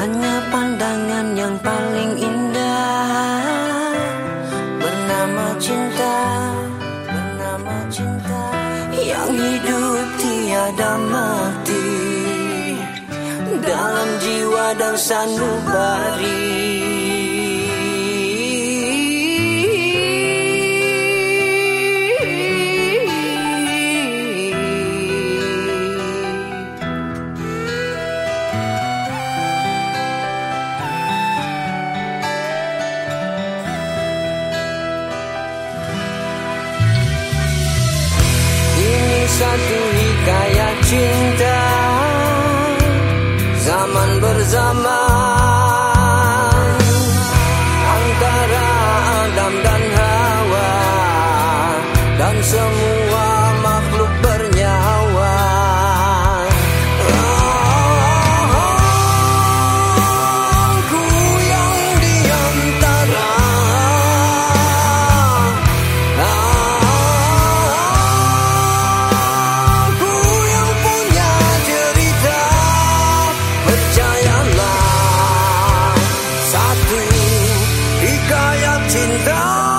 pilihan yang paling indah. Bernama cinta Bernama cinta. Yang hidup tiada mati. Dalam jiwa dan sanubari Hikayat cinta.